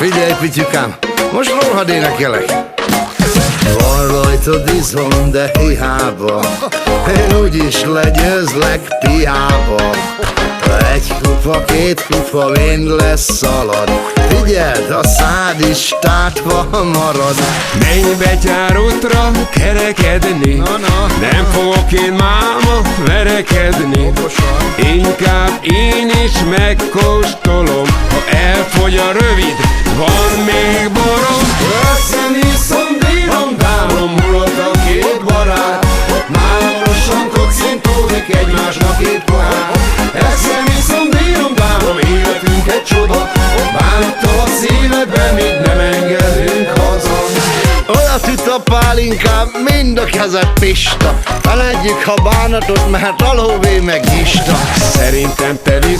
Figyelj, Pityukám, most rohad énekelek. Van rajtad izom, de hiába Én úgyis legyőzlek piába Egy kupa, két kupa, mind lesz szalad Figyeld, a szád is tátva marad. Menj betyár útra kerekedni. Na, na. Nem fogok én máma verekedni. Inkább én is megkóstolom. Ha elfogy a rövid, van még borom Összen iszom, bírom, dárom, mulat a két barát. Mámosan kocint tódik egymásnak két pohár. Eszem iszom, bírom, dárom, életünk egy csoda. Bánta a szívedben, mit nem engedünk haza. Olyat üt a pálinkám, mind a kezed pista. Feledjük, ha bánatot, mert a lóvé meg nyista Szerintem te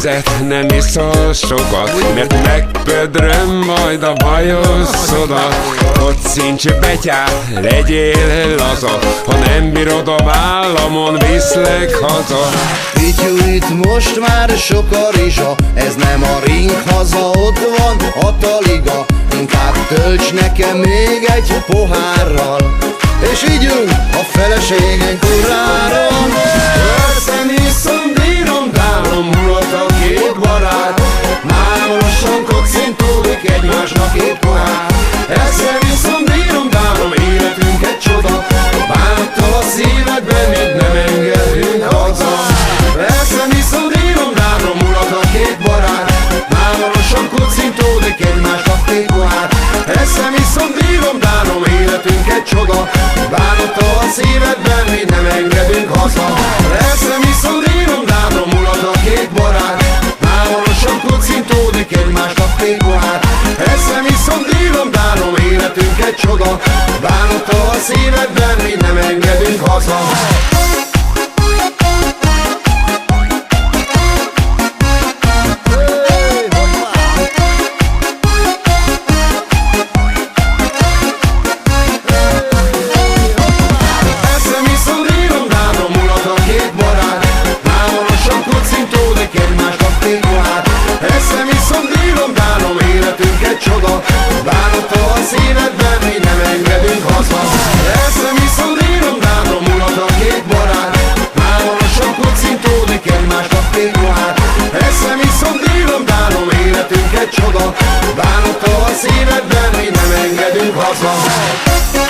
vizet nem iszol sokat Mert megpödröm majd a bajoszodat. Kocincs betyár, legyél laza Ha nem bírod a vállamon, viszlek haza. Pityu itt most már sok a rizsa Ez nem a ring haza, ott van a taliga. Inkább tölts nekem még egy pohárral. És ígyunk a feleségen egymásnak két pohár Eszem iszom, bírom, dárom, életünk egy csoda Bánattal a szívedben, mit nem engedünk haza. Eszem iszom, bírom, dárom, mulat a két barát. Mámosan kocintódik egymásnak két pohár Eszem egy csoda. Bánattal a szívedben, mi nem engedünk haza Yeah.